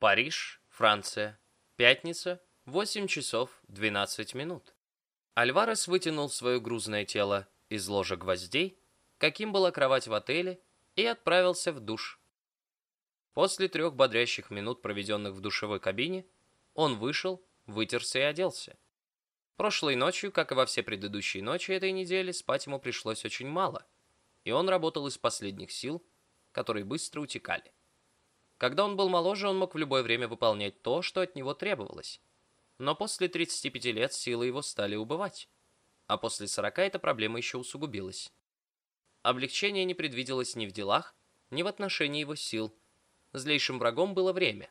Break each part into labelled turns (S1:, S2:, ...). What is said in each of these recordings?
S1: Париж, Франция. Пятница, 8 часов 12 минут. Альварес вытянул свое грузное тело из ложа гвоздей, каким была кровать в отеле, и отправился в душ. После трех бодрящих минут, проведенных в душевой кабине, он вышел, вытерся и оделся. Прошлой ночью, как и во все предыдущие ночи этой недели, спать ему пришлось очень мало, и он работал из последних сил, которые быстро утекали. Когда он был моложе, он мог в любое время выполнять то, что от него требовалось. Но после 35 лет силы его стали убывать. А после 40 эта проблема еще усугубилась. Облегчение не предвиделось ни в делах, ни в отношении его сил. Злейшим врагом было время.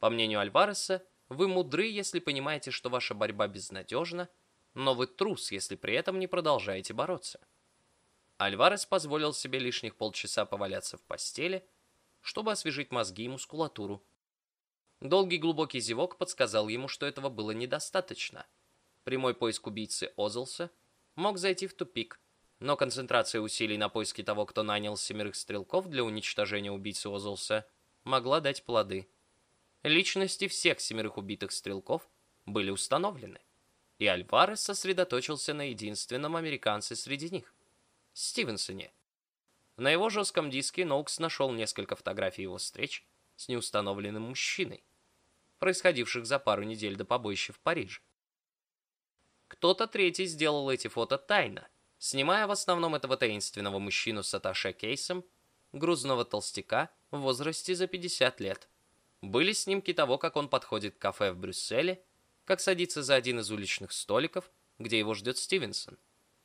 S1: По мнению Альвареса, вы мудры, если понимаете, что ваша борьба безнадежна, но вы трус, если при этом не продолжаете бороться. Альварес позволил себе лишних полчаса поваляться в постели, чтобы освежить мозги и мускулатуру. Долгий глубокий зевок подсказал ему, что этого было недостаточно. Прямой поиск убийцы Озелса мог зайти в тупик, но концентрация усилий на поиске того, кто нанял семерых стрелков для уничтожения убийцы Озелса, могла дать плоды. Личности всех семерых убитых стрелков были установлены, и Альварес сосредоточился на единственном американце среди них – Стивенсоне. На его жестком диске Ноукс нашел несколько фотографий его встреч с неустановленным мужчиной, происходивших за пару недель до побоища в Париже. Кто-то третий сделал эти фото тайно, снимая в основном этого таинственного мужчину с аташе кейсом, грузного толстяка в возрасте за 50 лет. Были снимки того, как он подходит к кафе в Брюсселе, как садится за один из уличных столиков, где его ждет Стивенсон.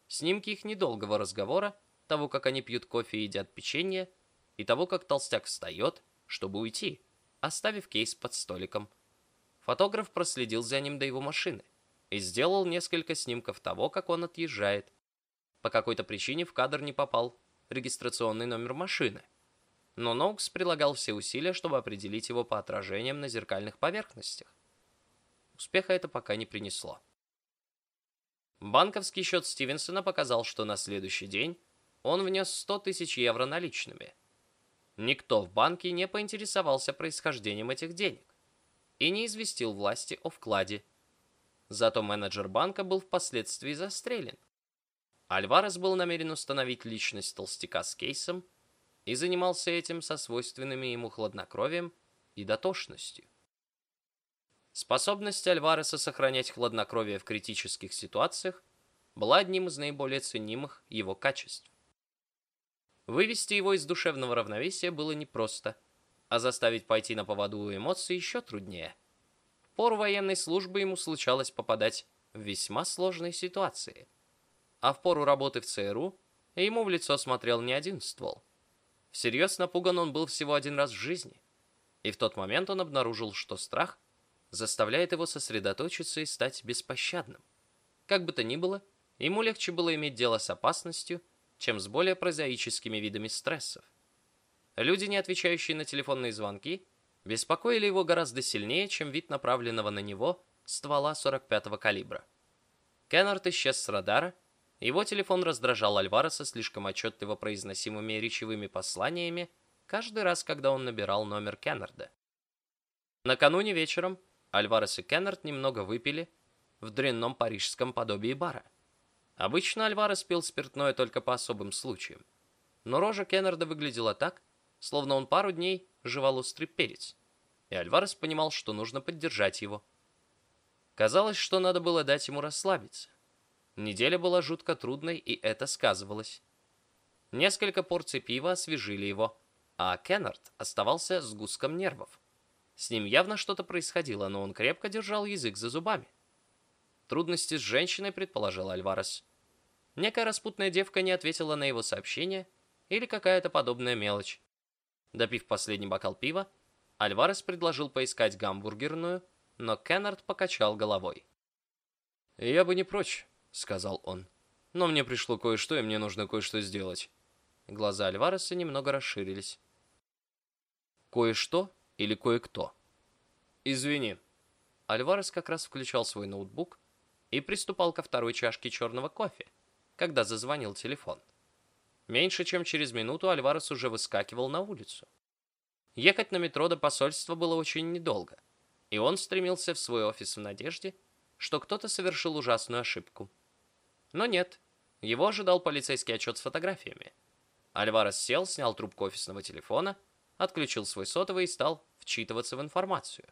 S1: Снимки их недолгого разговора, того, как они пьют кофе и едят печенье, и того, как толстяк встает, чтобы уйти, оставив кейс под столиком. Фотограф проследил за ним до его машины и сделал несколько снимков того, как он отъезжает. По какой-то причине в кадр не попал регистрационный номер машины. Но Ноукс прилагал все усилия, чтобы определить его по отражениям на зеркальных поверхностях. Успеха это пока не принесло. Банковский счет Стивенсона показал, что на следующий день он внес 100 тысяч евро наличными. Никто в банке не поинтересовался происхождением этих денег и не известил власти о вкладе. Зато менеджер банка был впоследствии застрелен. Альварес был намерен установить личность толстяка с кейсом и занимался этим со свойственными ему хладнокровием и дотошностью. Способность Альвареса сохранять хладнокровие в критических ситуациях была одним из наиболее ценимых его качеств. Вывести его из душевного равновесия было непросто – а заставить пойти на поводу у эмоций еще труднее. В пору военной службы ему случалось попадать в весьма сложные ситуации. А в пору работы в ЦРУ ему в лицо смотрел не один ствол. Всерьез напуган он был всего один раз в жизни. И в тот момент он обнаружил, что страх заставляет его сосредоточиться и стать беспощадным. Как бы то ни было, ему легче было иметь дело с опасностью, чем с более прозаическими видами стрессов. Люди, не отвечающие на телефонные звонки, беспокоили его гораздо сильнее, чем вид направленного на него ствола 45-го калибра. Кеннард исчез с радара, его телефон раздражал Альвареса слишком отчетливо произносимыми речевыми посланиями каждый раз, когда он набирал номер Кеннарда. Накануне вечером Альварес и Кеннард немного выпили в дрянном парижском подобии бара. Обычно Альварес пил спиртное только по особым случаям, но рожа Кеннарда выглядела так, словно он пару дней жевал острый перец, и Альварес понимал, что нужно поддержать его. Казалось, что надо было дать ему расслабиться. Неделя была жутко трудной, и это сказывалось. Несколько порций пива освежили его, а Кеннард оставался с гуском нервов. С ним явно что-то происходило, но он крепко держал язык за зубами. Трудности с женщиной, предположил Альварес. Некая распутная девка не ответила на его сообщение или какая-то подобная мелочь. Допив последний бокал пива, Альварес предложил поискать гамбургерную, но Кеннард покачал головой. «Я бы не прочь», — сказал он. «Но мне пришло кое-что, и мне нужно кое-что сделать». Глаза Альвареса немного расширились. «Кое-что или кое-кто?» «Извини». Альварес как раз включал свой ноутбук и приступал ко второй чашке черного кофе, когда зазвонил телефон. Меньше чем через минуту Альварес уже выскакивал на улицу. Ехать на метро до посольства было очень недолго, и он стремился в свой офис в надежде, что кто-то совершил ужасную ошибку. Но нет, его ожидал полицейский отчет с фотографиями. Альварес сел, снял трубку офисного телефона, отключил свой сотовый и стал вчитываться в информацию.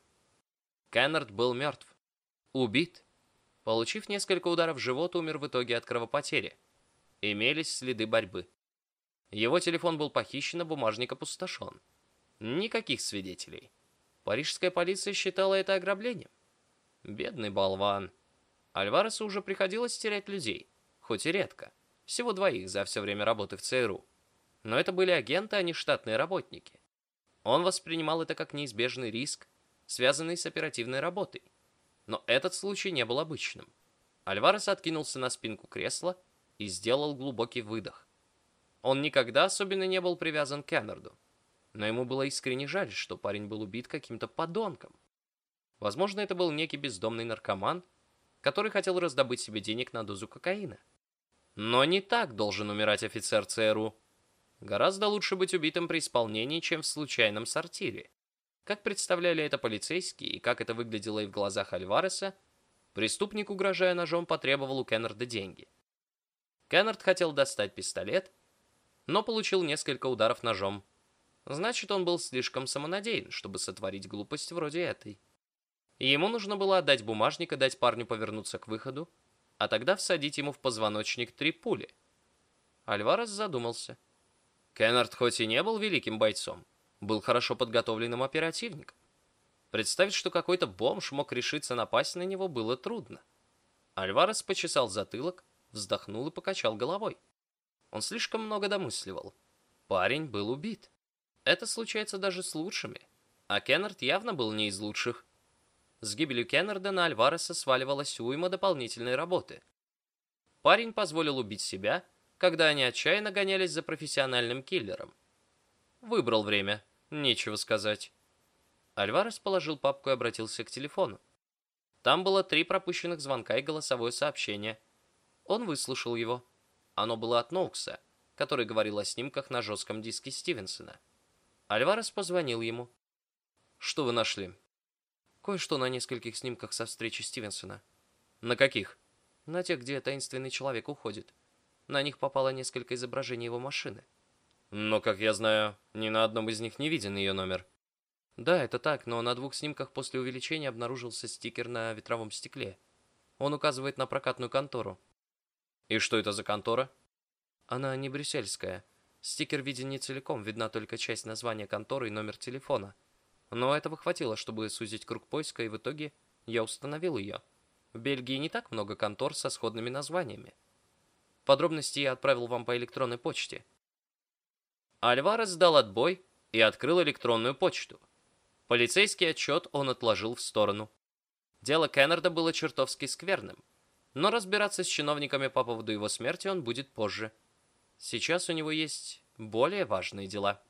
S1: Кеннард был мертв. Убит. Получив несколько ударов в живот, умер в итоге от кровопотери. Имелись следы борьбы. Его телефон был похищен, а бумажник опустошен. Никаких свидетелей. Парижская полиция считала это ограблением. Бедный болван. Альваресу уже приходилось терять людей, хоть и редко. Всего двоих за все время работы в ЦРУ. Но это были агенты, а не штатные работники. Он воспринимал это как неизбежный риск, связанный с оперативной работой. Но этот случай не был обычным. Альварес откинулся на спинку кресла и сделал глубокий выдох. Он никогда особенно не был привязан к Кеннарду но ему было искренне жаль, что парень был убит каким-то подонком. Возможно, это был некий бездомный наркоман, который хотел раздобыть себе денег на дозу кокаина. Но не так должен умирать офицер ЦРУ. Гораздо лучше быть убитым при исполнении, чем в случайном сортире. Как представляли это полицейские и как это выглядело и в глазах Альвареса, преступник, угрожая ножом, потребовал у Кеннарда деньги. Кеннард хотел достать пистолет, но получил несколько ударов ножом Значит, он был слишком самонадеян, чтобы сотворить глупость вроде этой. ему нужно было отдать бумажник и дать парню повернуться к выходу, а тогда всадить ему в позвоночник три пули. Альварес задумался. Кеннард хоть и не был великим бойцом, был хорошо подготовленным оперативником. Представить, что какой-то бомж мог решиться напасть на него, было трудно. Альварес почесал затылок, вздохнул и покачал головой. Он слишком много домысливал. Парень был убит. Это случается даже с лучшими. А Кеннард явно был не из лучших. С гибелью Кеннарда на Альвареса сваливалась уйма дополнительной работы. Парень позволил убить себя, когда они отчаянно гонялись за профессиональным киллером. Выбрал время, нечего сказать. Альварес положил папку и обратился к телефону. Там было три пропущенных звонка и голосовое сообщение. Он выслушал его. Оно было от Ноукса, который говорил о снимках на жестком диске Стивенсона. Альварес позвонил ему. «Что вы нашли?» «Кое-что на нескольких снимках со встречи Стивенсона». «На каких?» «На тех, где таинственный человек уходит. На них попало несколько изображений его машины». «Но, как я знаю, ни на одном из них не виден ее номер».
S2: «Да, это так, но на двух снимках после увеличения обнаружился стикер на ветровом стекле. Он указывает на прокатную контору».
S1: «И что это за контора?»
S2: «Она не брюссельская». Стикер виден не целиком, видна только часть названия конторы и номер телефона. Но этого хватило, чтобы сузить круг поиска, и в итоге я установил ее. В Бельгии не так много контор со сходными названиями. Подробности я отправил вам по электронной почте.
S1: Альварес сдал отбой и открыл электронную почту. Полицейский отчет он отложил в сторону. Дело Кеннарда было чертовски скверным, но разбираться с чиновниками по поводу его смерти он будет позже. Сейчас у него есть более важные дела.